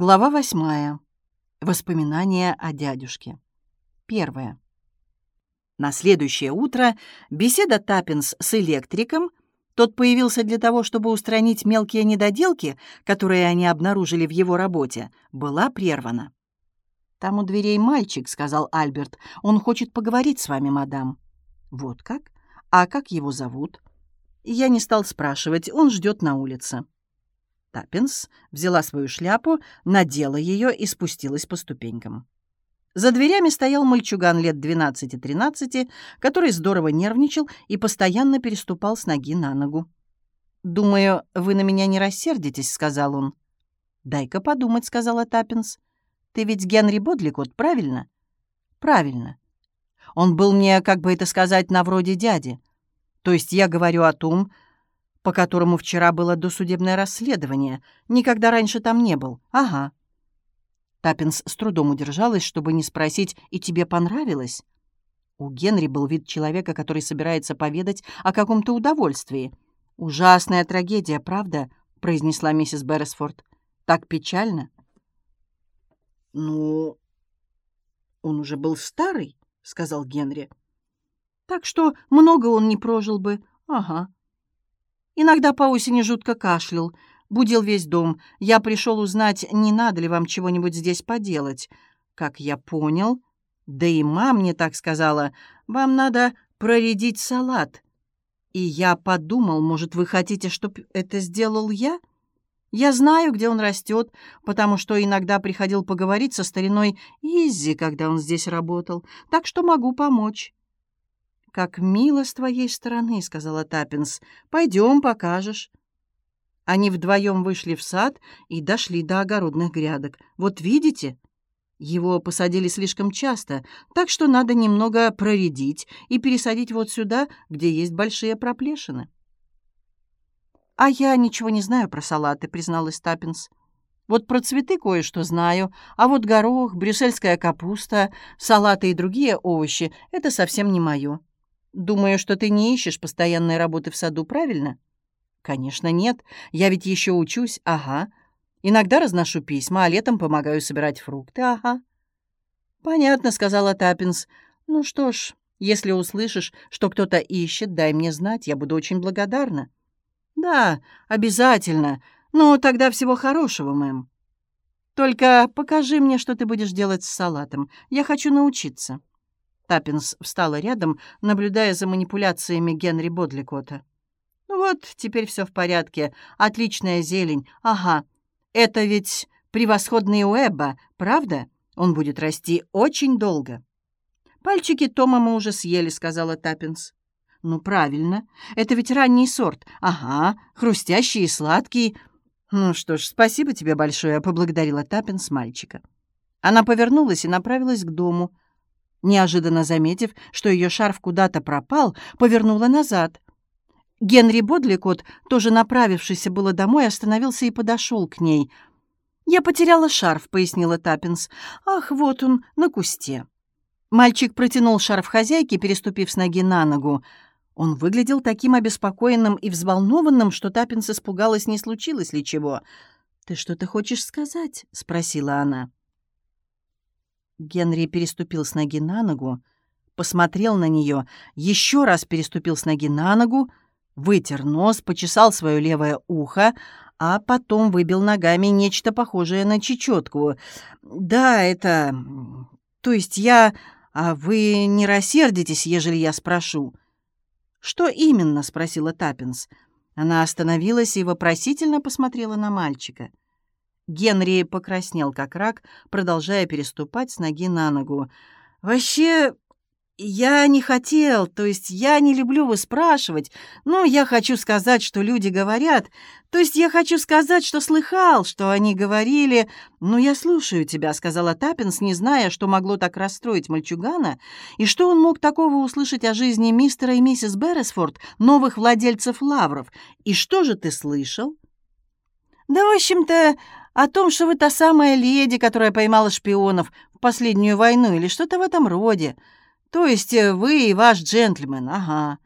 Глава восьмая. Воспоминания о дядюшке. Первое. На следующее утро беседа Таппинс с электриком, тот появился для того, чтобы устранить мелкие недоделки, которые они обнаружили в его работе, была прервана. «Там у дверей мальчик», — сказал Альберт. «Он хочет поговорить с вами, мадам». «Вот как? А как его зовут?» Я не стал спрашивать, он ждет на улице. Таппинс взяла свою шляпу, надела ее и спустилась по ступенькам. За дверями стоял мальчуган лет 12-13, который здорово нервничал и постоянно переступал с ноги на ногу. «Думаю, вы на меня не рассердитесь», — сказал он. «Дай-ка подумать», — сказала Таппинс. «Ты ведь Генри Бодликот, правильно?» «Правильно. Он был мне, как бы это сказать, на вроде дяди. То есть я говорю о том, по которому вчера было досудебное расследование. Никогда раньше там не был. Ага». Таппинс с трудом удержалась, чтобы не спросить «И тебе понравилось?» У Генри был вид человека, который собирается поведать о каком-то удовольствии. «Ужасная трагедия, правда?» — произнесла миссис Берресфорд. «Так печально». «Ну, он уже был старый», — сказал Генри. «Так что много он не прожил бы. Ага. Иногда по осени жутко кашлял, будил весь дом. Я пришел узнать, не надо ли вам чего-нибудь здесь поделать. Как я понял, да и мама мне так сказала, вам надо проредить салат. И я подумал, может, вы хотите, чтобы это сделал я? Я знаю, где он растет, потому что иногда приходил поговорить со стариной Иззи, когда он здесь работал, так что могу помочь. «Как мило с твоей стороны», — сказала Таппинс. «Пойдем, покажешь». Они вдвоем вышли в сад и дошли до огородных грядок. «Вот видите?» Его посадили слишком часто, так что надо немного проредить и пересадить вот сюда, где есть большие проплешины. «А я ничего не знаю про салаты», — призналась Таппинс. «Вот про цветы кое-что знаю, а вот горох, брюссельская капуста, салаты и другие овощи — это совсем не мое. Думаю, что ты не ищешь постоянной работы в саду, правильно? Конечно, нет. Я ведь еще учусь. Ага. Иногда разношу письма, а летом помогаю собирать фрукты. Ага. Понятно, сказала Таппинс. Ну что ж, если услышишь, что кто-то ищет, дай мне знать, я буду очень благодарна. Да, обязательно. Ну, тогда всего хорошего, мэм. Только покажи мне, что ты будешь делать с салатом. Я хочу научиться. Таппинс встала рядом, наблюдая за манипуляциями Генри Бодликота. «Ну вот, теперь все в порядке. Отличная зелень. Ага. Это ведь превосходный Уэбба, правда? Он будет расти очень долго». «Пальчики Тома мы уже съели», — сказала Таппинс. «Ну, правильно. Это ведь ранний сорт. Ага, хрустящий и сладкий. Ну что ж, спасибо тебе большое», — поблагодарила Таппинс мальчика. Она повернулась и направилась к дому — Неожиданно заметив, что ее шарф куда-то пропал, повернула назад. Генри Бодликот, тоже направившийся было домой, остановился и подошел к ней. «Я потеряла шарф», — пояснила Таппинс. «Ах, вот он, на кусте». Мальчик протянул шарф хозяйке, переступив с ноги на ногу. Он выглядел таким обеспокоенным и взволнованным, что Таппинс испугалась, не случилось ли чего. «Ты что-то хочешь сказать?» — спросила она. Генри переступил с ноги на ногу, посмотрел на нее, еще раз переступил с ноги на ногу, вытер нос, почесал свое левое ухо, а потом выбил ногами нечто похожее на чечетку. «Да, это... То есть я... А вы не рассердитесь, ежели я спрошу?» «Что именно?» — спросила Таппинс. Она остановилась и вопросительно посмотрела на мальчика. Генри покраснел, как рак, продолжая переступать с ноги на ногу. «Вообще, я не хотел, то есть я не люблю выспрашивать, но я хочу сказать, что люди говорят, то есть я хочу сказать, что слыхал, что они говорили. «Ну, я слушаю тебя», — сказала Таппинс, не зная, что могло так расстроить мальчугана, и что он мог такого услышать о жизни мистера и миссис Берресфорд, новых владельцев лавров. «И что же ты слышал?» «Да, в общем-то, о том, что вы та самая леди, которая поймала шпионов в последнюю войну или что-то в этом роде. То есть э, вы и ваш джентльмен, ага.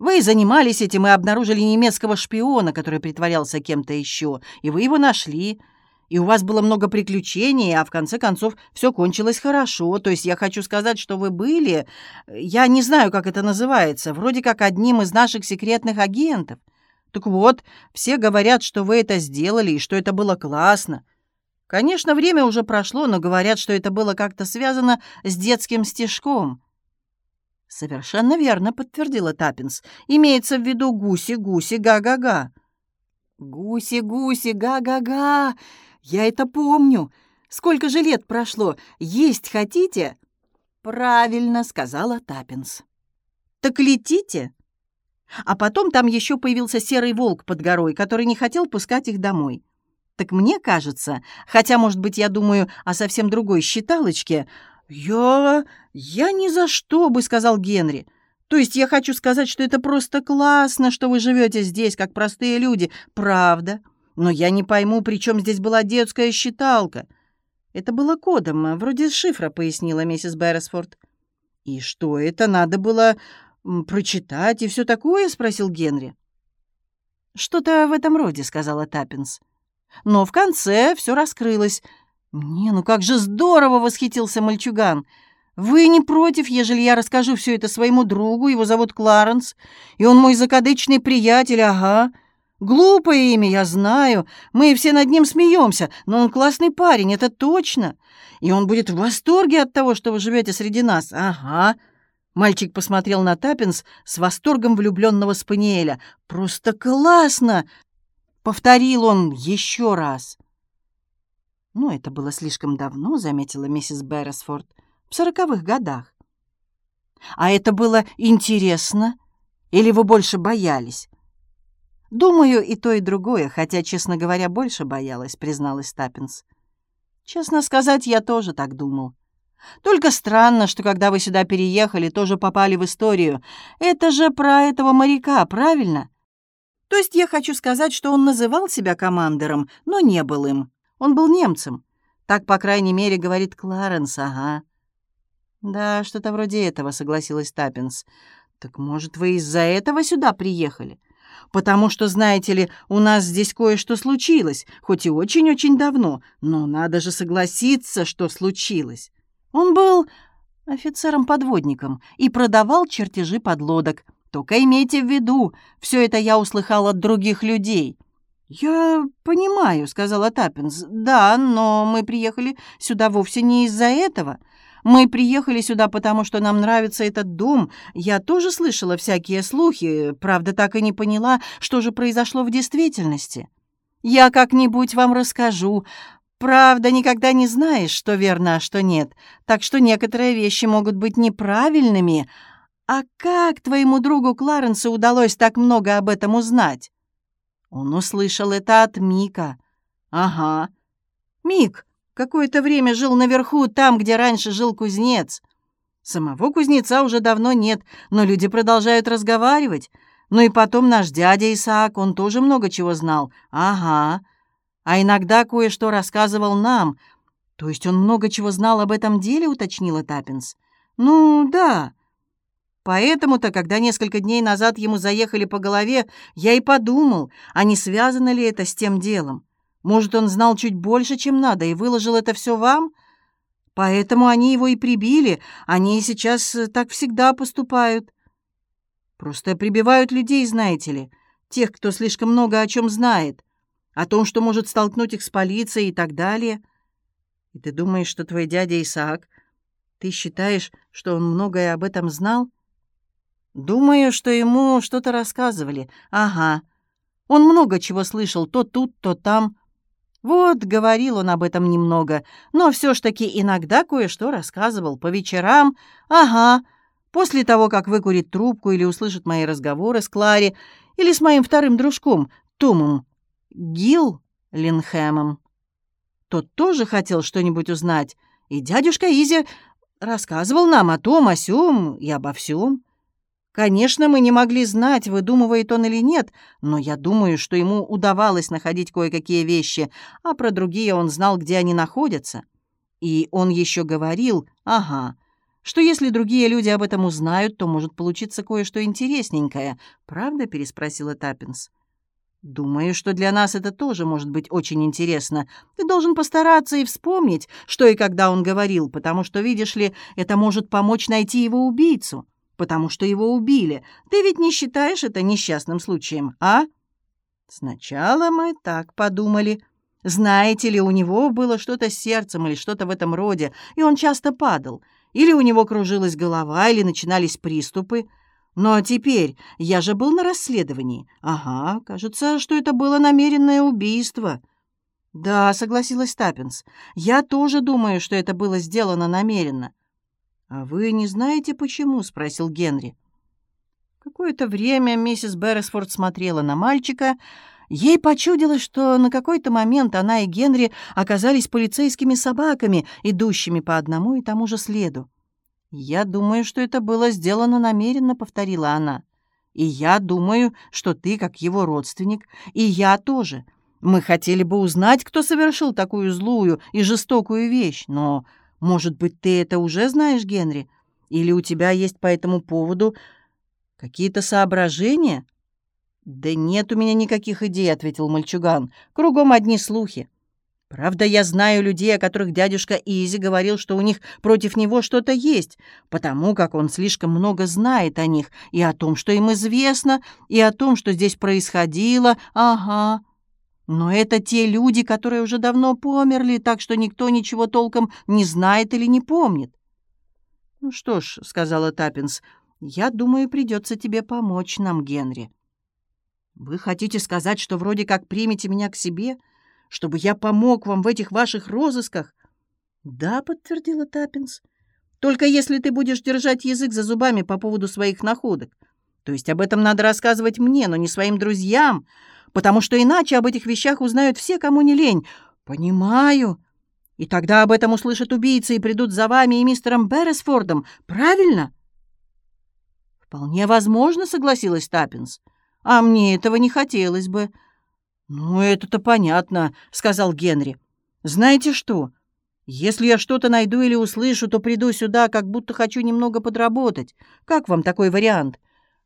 Вы занимались этим и обнаружили немецкого шпиона, который притворялся кем-то еще, и вы его нашли. И у вас было много приключений, а в конце концов все кончилось хорошо. То есть я хочу сказать, что вы были, я не знаю, как это называется, вроде как одним из наших секретных агентов. Так вот, все говорят, что вы это сделали и что это было классно. Конечно, время уже прошло, но говорят, что это было как-то связано с детским стишком. «Совершенно верно», — подтвердила Таппинс. «Имеется в виду гуси-гуси, га-га-га». «Гуси-гуси, га-га-га! Я это помню! Сколько же лет прошло? Есть хотите?» «Правильно», — сказала Таппинс. «Так летите!» А потом там еще появился серый волк под горой, который не хотел пускать их домой. Так мне кажется, хотя, может быть, я думаю о совсем другой считалочке, «Я... я ни за что бы», — сказал Генри. «То есть я хочу сказать, что это просто классно, что вы живете здесь, как простые люди. Правда. Но я не пойму, при чем здесь была детская считалка». «Это было кодом, вроде шифра», — пояснила миссис Берресфорд. «И что это надо было прочитать и все такое?» — спросил Генри. «Что-то в этом роде», — сказала Таппинс. Но в конце все раскрылось. «Не, ну как же здорово!» — восхитился мальчуган. «Вы не против, ежели я расскажу все это своему другу, его зовут Кларенс, и он мой закадычный приятель, ага. Глупое имя, я знаю, мы все над ним смеемся, но он классный парень, это точно. И он будет в восторге от того, что вы живете среди нас, ага». Мальчик посмотрел на Таппинс с восторгом влюбленного спаниеля. «Просто классно!» Повторил он еще раз. «Ну, это было слишком давно», — заметила миссис Берресфорд, — «в сороковых годах». «А это было интересно? Или вы больше боялись?» «Думаю, и то, и другое, хотя, честно говоря, больше боялась», — призналась Таппинс. «Честно сказать, я тоже так думал. Только странно, что когда вы сюда переехали, тоже попали в историю. Это же про этого моряка, правильно? То есть я хочу сказать, что он называл себя командором, но не был им. Он был немцем. Так, по крайней мере, говорит Кларенс, ага. «Да, что-то вроде этого», — согласилась Таппинс. «Так, может, вы из-за этого сюда приехали? Потому что, знаете ли, у нас здесь кое-что случилось, хоть и очень-очень давно, но надо же согласиться, что случилось. Он был офицером-подводником и продавал чертежи подлодок. Только имейте в виду, все это я услыхал от других людей». «Я понимаю», — сказала Таппинс. «Да, но мы приехали сюда вовсе не из-за этого. Мы приехали сюда, потому что нам нравится этот дом. Я тоже слышала всякие слухи, правда, так и не поняла, что же произошло в действительности. Я как-нибудь вам расскажу. Правда, никогда не знаешь, что верно, а что нет, так что некоторые вещи могут быть неправильными, «А как твоему другу Кларенсу удалось так много об этом узнать?» Он услышал это от Мика. «Ага. Мик какое-то время жил наверху, там, где раньше жил кузнец. Самого кузнеца уже давно нет, но люди продолжают разговаривать. Ну и потом наш дядя Исаак, он тоже много чего знал. Ага. А иногда кое-что рассказывал нам. То есть он много чего знал об этом деле, уточнила Таппинс. Ну, да. Поэтому-то, когда несколько дней назад ему заехали по голове, я и подумал, а не связано ли это с тем делом. Может, он знал чуть больше, чем надо, и выложил это все вам? Поэтому они его и прибили. Они и сейчас э, так всегда поступают. Просто прибивают людей, знаете ли, тех, кто слишком много о чем знает, о том, что может столкнуть их с полицией и так далее. И ты думаешь, что твой дядя Исаак, ты считаешь, что он многое об этом знал? Думаю, что ему что-то рассказывали. Ага. Он много чего слышал, то тут, то там. Вот, говорил он об этом немного, но все ж таки иногда кое-что рассказывал. По вечерам, ага, после того, как выкурит трубку или услышит мои разговоры с Клари или с моим вторым дружком, Томом, Гил Линхэмом. Тот тоже хотел что-нибудь узнать, и дядюшка Изи рассказывал нам о том, о сём и обо всем. Конечно, мы не могли знать, выдумывает он или нет, но я думаю, что ему удавалось находить кое-какие вещи, а про другие он знал, где они находятся. И он еще говорил, ага, что если другие люди об этом узнают, то может получиться кое-что интересненькое. «Правда?» — переспросила Таппинс. Думаю, что для нас это тоже может быть очень интересно. Ты должен постараться и вспомнить, что и когда он говорил, потому что, видишь ли, это может помочь найти его убийцу, потому что его убили. Ты ведь не считаешь это несчастным случаем, а? Сначала мы так подумали. Знаете ли, у него было что-то с сердцем или что-то в этом роде, и он часто падал. Или у него кружилась голова, или начинались приступы. Но теперь я же был на расследовании. Ага, кажется, что это было намеренное убийство. Да, согласилась Таппинс. Я тоже думаю, что это было сделано намеренно. А вы не знаете почему? спросил Генри. Какое-то время миссис Берресфорд смотрела на мальчика. Ей почудилось, что на какой-то момент она и Генри оказались полицейскими собаками, идущими по одному и тому же следу. «Я думаю, что это было сделано намеренно», — повторила она. «И я думаю, что ты, как его родственник, и я тоже. Мы хотели бы узнать, кто совершил такую злую и жестокую вещь, но, может быть, ты это уже знаешь, Генри? Или у тебя есть по этому поводу какие-то соображения?» «Да нет у меня никаких идей», — ответил мальчуган. «Кругом одни слухи. Правда, я знаю людей, о которых дядюшка Изи говорил, что у них против него что-то есть, потому как он слишком много знает о них и о том, что им известно, и о том, что здесь происходило. Ага. Но это те люди, которые уже давно померли, так что никто ничего толком не знает или не помнит. «Ну что ж», — сказала Таппинс, — «я думаю, придется тебе помочь нам, Генри». «Вы хотите сказать, что вроде как примете меня к себе?» Чтобы я помог вам в этих ваших розысках?» «Да», — подтвердила Таппинс. «Только если ты будешь держать язык за зубами по поводу своих находок. То есть об этом надо рассказывать мне, но не своим друзьям, потому что иначе об этих вещах узнают все, кому не лень. Понимаю. И тогда об этом услышат убийцы и придут за вами и мистером Берресфордом. Правильно?» «Вполне возможно», — согласилась Таппинс. «А мне этого не хотелось бы». «Ну, это-то понятно», — сказал Генри. «Знаете что? Если я что-то найду или услышу, то приду сюда, как будто хочу немного подработать. Как вам такой вариант?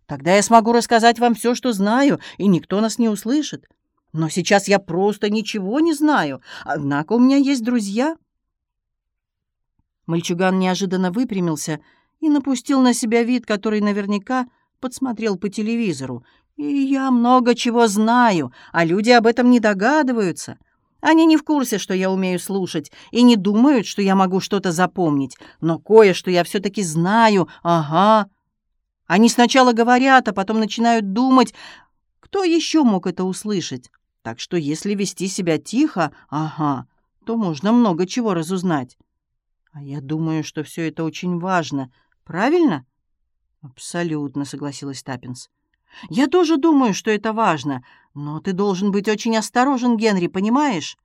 Тогда я смогу рассказать вам все, что знаю, и никто нас не услышит. Но сейчас я просто ничего не знаю, однако у меня есть друзья». Мальчуган неожиданно выпрямился и напустил на себя вид, который наверняка подсмотрел по телевизору, и я много чего знаю, а люди об этом не догадываются. Они не в курсе, что я умею слушать, и не думают, что я могу что-то запомнить. Но кое-что я все-таки знаю. Ага. Они сначала говорят, а потом начинают думать, кто еще мог это услышать. Так что если вести себя тихо, ага, то можно много чего разузнать. А я думаю, что все это очень важно. Правильно? Абсолютно, согласилась Таппинс. Я тоже думаю, что это важно, но ты должен быть очень осторожен, Генри, понимаешь?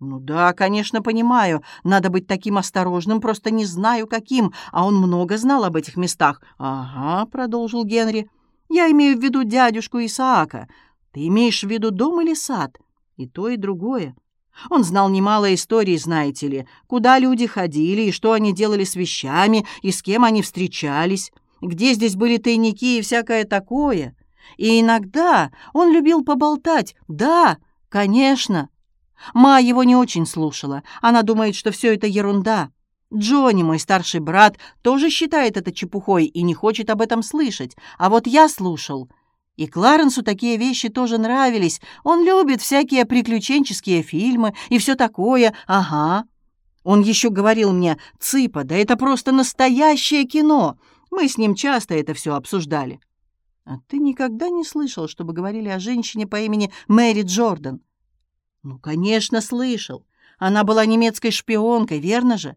Ну да, конечно, понимаю. Надо быть таким осторожным, просто не знаю каким, а он много знал об этих местах. Ага, продолжил Генри. Я имею в виду дядюшку Исаака. Ты имеешь в виду дом или сад? И то, и другое. Он знал немало историй, знаете ли, куда люди ходили и что они делали с вещами, и с кем они встречались, где здесь были тайники и всякое такое. И иногда он любил поболтать. Да, конечно. Ма его не очень слушала. Она думает, что все это ерунда. Джонни, мой старший брат, тоже считает это чепухой и не хочет об этом слышать. А вот я слушал. И Кларенсу такие вещи тоже нравились. Он любит всякие приключенческие фильмы и все такое. Ага. Он еще говорил мне, «Цыпа, да это просто настоящее кино». Мы с ним часто это все обсуждали. А ты никогда не слышал, чтобы говорили о женщине по имени Мэри Джордан? Ну, конечно, слышал. Она была немецкой шпионкой, верно же?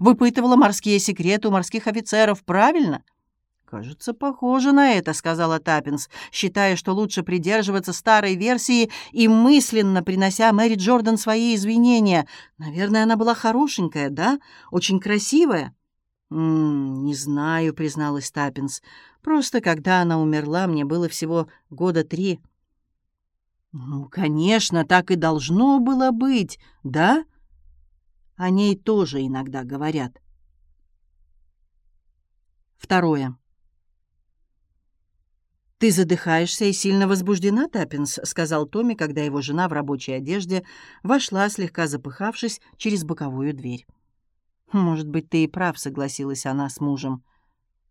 Выпытывала морские секреты у морских офицеров, правильно? «Кажется, похоже на это», — сказала Таппинс, считая, что лучше придерживаться старой версии и мысленно принося Мэри Джордан свои извинения. «Наверное, она была хорошенькая, да? Очень красивая?» «М -м, «Не знаю», — призналась Таппинс. Просто когда она умерла, мне было всего года три. Ну, конечно, так и должно было быть, да? О ней тоже иногда говорят. Второе. «Ты задыхаешься и сильно возбуждена, Таппинс», — сказал Томми, когда его жена в рабочей одежде вошла, слегка запыхавшись, через боковую дверь. «Может быть, ты и прав», — согласилась она с мужем.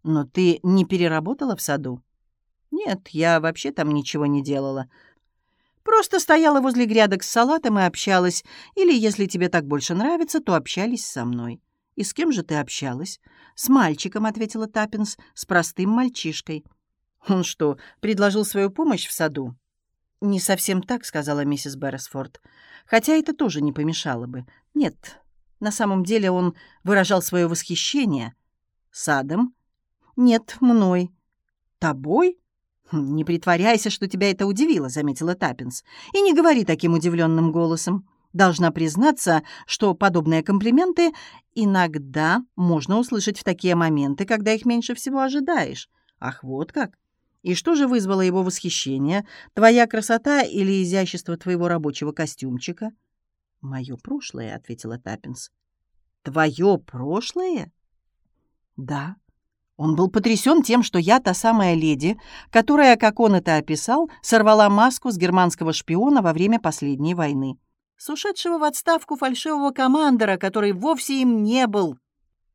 «Но ты не переработала в саду?» «Нет, я вообще там ничего не делала. Просто стояла возле грядок с салатом и общалась. Или, если тебе так больше нравится, то общались со мной». «И с кем же ты общалась?» «С мальчиком», — ответила Таппинс, — «с простым мальчишкой». «Он что, предложил свою помощь в саду?» «Не совсем так», — сказала миссис Берресфорд. «Хотя это тоже не помешало бы. Нет, на самом деле он выражал свое восхищение. Садом? Нет, мной. Тобой? Хм, «Не притворяйся, что тебя это удивило», — заметила Таппинс. «И не говори таким удивленным голосом. Должна признаться, что подобные комплименты иногда можно услышать в такие моменты, когда их меньше всего ожидаешь. Ах, вот как! И что же вызвало его восхищение? Твоя красота или изящество твоего рабочего костюмчика?» «Мое прошлое», — ответила Таппинс. «Твое прошлое?» «Да». Он был потрясен тем, что я та самая леди, которая, как он это описал, сорвала маску с германского шпиона во время последней войны с ушедшего в отставку фальшивого командора, который вовсе им не был.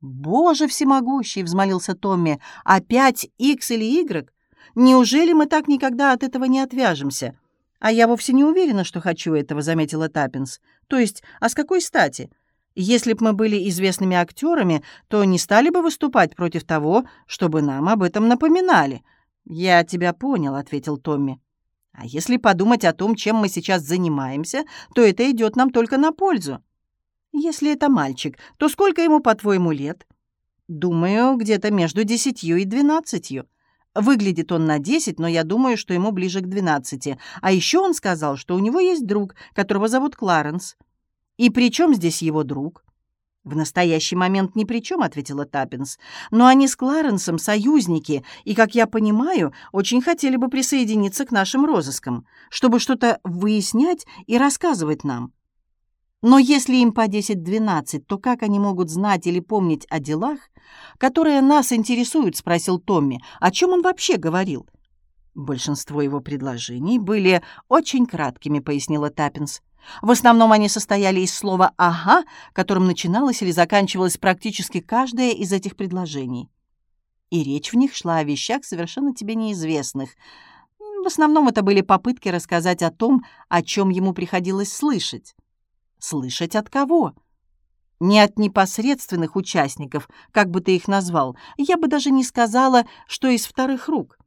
«Боже всемогущий!» — взмолился Томми. «Опять X или Y? Неужели мы так никогда от этого не отвяжемся?» «А я вовсе не уверена, что хочу этого», — заметила Таппинс. «То есть, а с какой стати? Если б мы были известными актерами, то не стали бы выступать против того, чтобы нам об этом напоминали». «Я тебя понял», — ответил Томми. А если подумать о том, чем мы сейчас занимаемся, то это идет нам только на пользу. Если это мальчик, то сколько ему, по-твоему, лет? Думаю, где-то между десятью и двенадцатью. Выглядит он на десять, но я думаю, что ему ближе к двенадцати. А еще он сказал, что у него есть друг, которого зовут Кларенс. И при чем здесь его друг? «В настоящий момент ни при чем», — ответила Таппинс. «Но они с Кларенсом союзники, и, как я понимаю, очень хотели бы присоединиться к нашим розыскам, чтобы что-то выяснять и рассказывать нам. Но если им по 10-12, то как они могут знать или помнить о делах, которые нас интересуют?» — спросил Томми. «О чем он вообще говорил?» «Большинство его предложений были очень краткими», — пояснила Таппинс. В основном они состояли из слова «ага», которым начиналось или заканчивалось практически каждое из этих предложений. И речь в них шла о вещах, совершенно тебе неизвестных. В основном это были попытки рассказать о том, о чем ему приходилось слышать. Слышать от кого? Не от непосредственных участников, как бы ты их назвал. Я бы даже не сказала, что из вторых рук.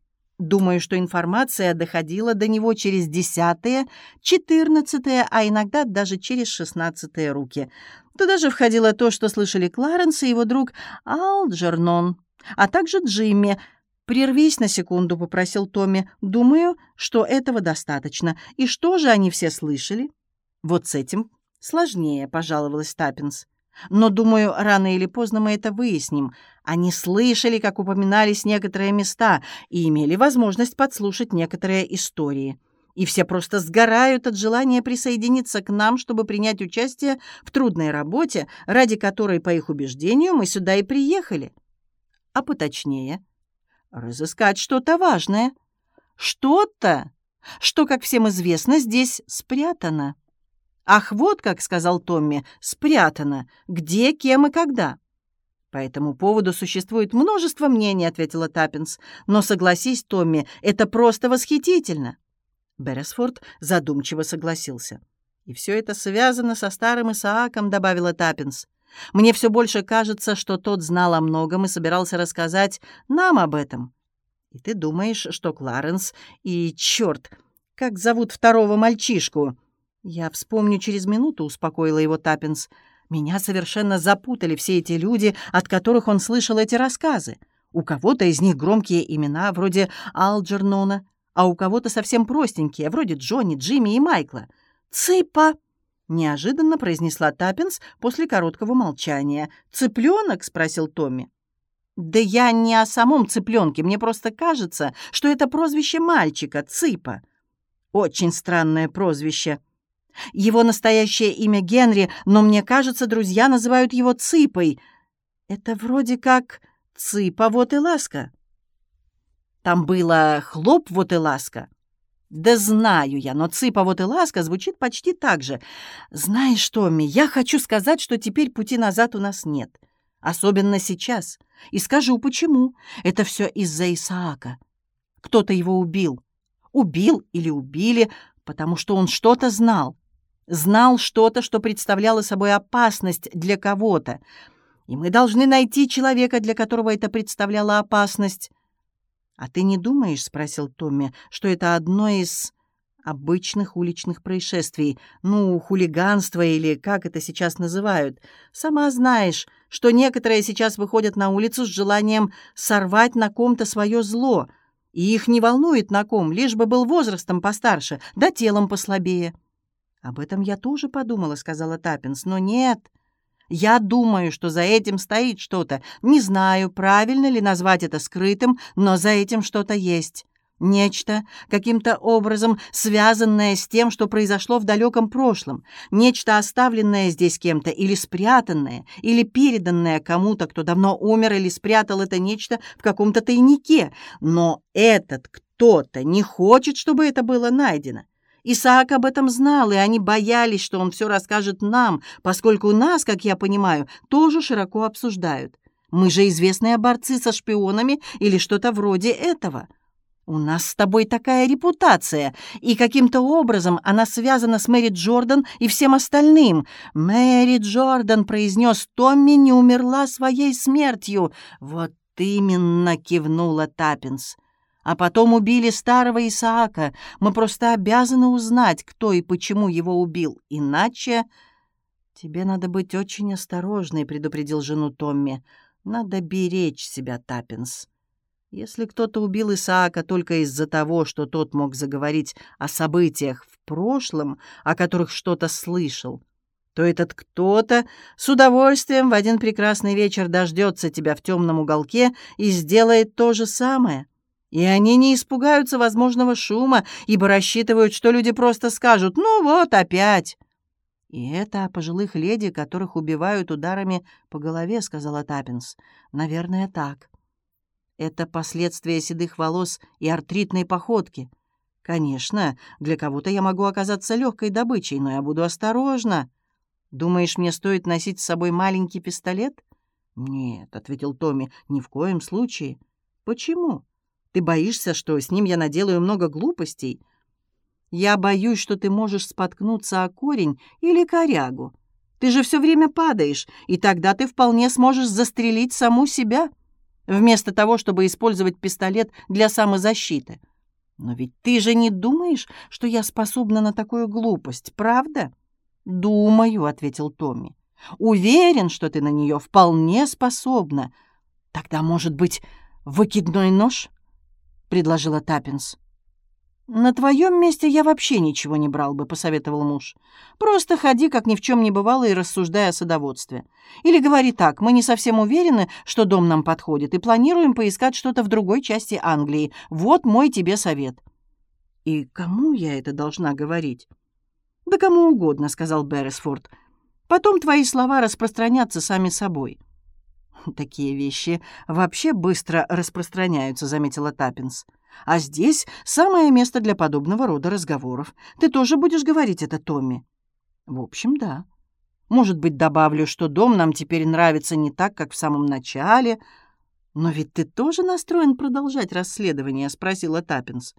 Думаю, что информация доходила до него через десятые, четырнадцатые, а иногда даже через шестнадцатые руки. Туда же входило то, что слышали Кларенс и его друг Алджернон, а также Джимми. «Прервись на секунду», — попросил Томми. «Думаю, что этого достаточно. И что же они все слышали?» «Вот с этим сложнее», — пожаловалась Таппинс. Но, думаю, рано или поздно мы это выясним. Они слышали, как упоминались некоторые места, и имели возможность подслушать некоторые истории. И все просто сгорают от желания присоединиться к нам, чтобы принять участие в трудной работе, ради которой, по их убеждению, мы сюда и приехали. А поточнее, разыскать что-то важное. Что-то, что, как всем известно, здесь спрятано. «Ах, вот как», — сказал Томми, — «спрятано. Где, кем и когда?» «По этому поводу существует множество мнений», — ответила Таппенс. «Но согласись, Томми, это просто восхитительно». Берресфорд задумчиво согласился. «И все это связано со старым Исааком», — добавила Таппенс. «Мне все больше кажется, что тот знал о многом и собирался рассказать нам об этом. И ты думаешь, что Кларенс и, черт, как зовут второго мальчишку?» «Я вспомню через минуту», — успокоила его Таппенс. «Меня совершенно запутали все эти люди, от которых он слышал эти рассказы. У кого-то из них громкие имена, вроде Алджернона, а у кого-то совсем простенькие, вроде Джонни, Джимми и Майкла. «Цыпа!» — неожиданно произнесла Таппинс после короткого молчания. «Цыпленок?» — спросил Томми. «Да я не о самом цыпленке. Мне просто кажется, что это прозвище мальчика, Цыпа. Очень странное прозвище». Его настоящее имя Генри, но мне кажется, друзья называют его Цыпой. Это вроде как Цыпа, вот и ласка. Там было «хлоп, вот и ласка». Да знаю я, но «цыпа, вот и ласка» звучит почти так же. Знаешь, Томми, я хочу сказать, что теперь пути назад у нас нет. Особенно сейчас. И скажу, почему. Это все из-за Исаака. Кто-то его убил. Убил или убили, потому что он что-то знал. Знал что-то, что представляло собой опасность для кого-то. И мы должны найти человека, для которого это представляло опасность. «А ты не думаешь, — спросил Томми, — что это одно из обычных уличных происшествий, ну, хулиганство или как это сейчас называют? Сама знаешь, что некоторые сейчас выходят на улицу с желанием сорвать на ком-то свое зло, и их не волнует на ком, лишь бы был возрастом постарше, да телом послабее». «Об этом я тоже подумала», — сказала Таппинс, — «но нет». Я думаю, что за этим стоит что-то. Не знаю, правильно ли назвать это скрытым, но за этим что-то есть. Нечто, каким-то образом связанное с тем, что произошло в далеком прошлом. Нечто, оставленное здесь кем-то, или спрятанное, или переданное кому-то, кто давно умер или спрятал это нечто в каком-то тайнике. Но этот кто-то не хочет, чтобы это было найдено. Исаак об этом знал, и они боялись, что он все расскажет нам, поскольку нас, как я понимаю, тоже широко обсуждают. Мы же известные борцы со шпионами или что-то вроде этого. У нас с тобой такая репутация, и каким-то образом она связана с Мэри Джордан и всем остальным. Мэри Джордан, произнес Томми, не умерла своей смертью. Вот именно, кивнула Таппинс. А потом убили старого Исаака. Мы просто обязаны узнать, кто и почему его убил. Иначе... «Тебе надо быть очень осторожной», — предупредил жену Томми. «Надо беречь себя, Таппинс. Если кто-то убил Исаака только из-за того, что тот мог заговорить о событиях в прошлом, о которых что-то слышал, то этот кто-то с удовольствием в один прекрасный вечер дождется тебя в темном уголке и сделает то же самое. И они не испугаются возможного шума, ибо рассчитывают, что люди просто скажут «ну вот опять». «И это о пожилых леди, которых убивают ударами по голове», — сказала Таппинс. «Наверное, так. Это последствия седых волос и артритной походки. Конечно, для кого-то я могу оказаться легкой добычей, но я буду осторожна. Думаешь, мне стоит носить с собой маленький пистолет?» «Нет», — ответил Томми, — «ни в коем случае». «Почему?» Ты боишься, что с ним я наделаю много глупостей? Я боюсь, что ты можешь споткнуться о корень или корягу. Ты же все время падаешь, и тогда ты вполне сможешь застрелить саму себя, вместо того, чтобы использовать пистолет для самозащиты. Но ведь ты же не думаешь, что я способна на такую глупость, правда? «Думаю», — ответил Томми. «Уверен, что ты на нее вполне способна. Тогда, может быть, выкидной нож?» Предложила Таппинс. «На твоем месте я вообще ничего не брал бы», — посоветовал муж. «Просто ходи, как ни в чем не бывало, и рассуждай о садоводстве. Или говори так, мы не совсем уверены, что дом нам подходит, и планируем поискать что-то в другой части Англии. Вот мой тебе совет». «И кому я это должна говорить?» «Да кому угодно», — сказал Берресфорд. «Потом твои слова распространятся сами собой». «Такие вещи вообще быстро распространяются», — заметила Таппинс. «А здесь самое место для подобного рода разговоров. Ты тоже будешь говорить это Томми?» «В общем, да. Может быть, добавлю, что дом нам теперь нравится не так, как в самом начале. Но ведь ты тоже настроен продолжать расследование?» — спросила Таппинс.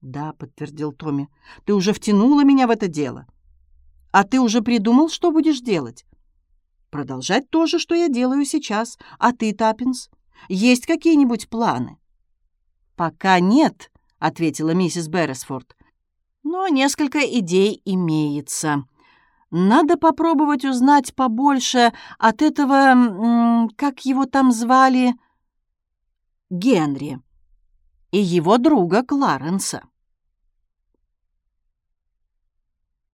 «Да», — подтвердил Томми. «Ты уже втянула меня в это дело. А ты уже придумал, что будешь делать?» Продолжать то же, что я делаю сейчас. А ты, Таппинс, есть какие-нибудь планы?» «Пока нет», — ответила миссис Берресфорд. «Но несколько идей имеется. Надо попробовать узнать побольше от этого, как его там звали, Генри и его друга Кларенса».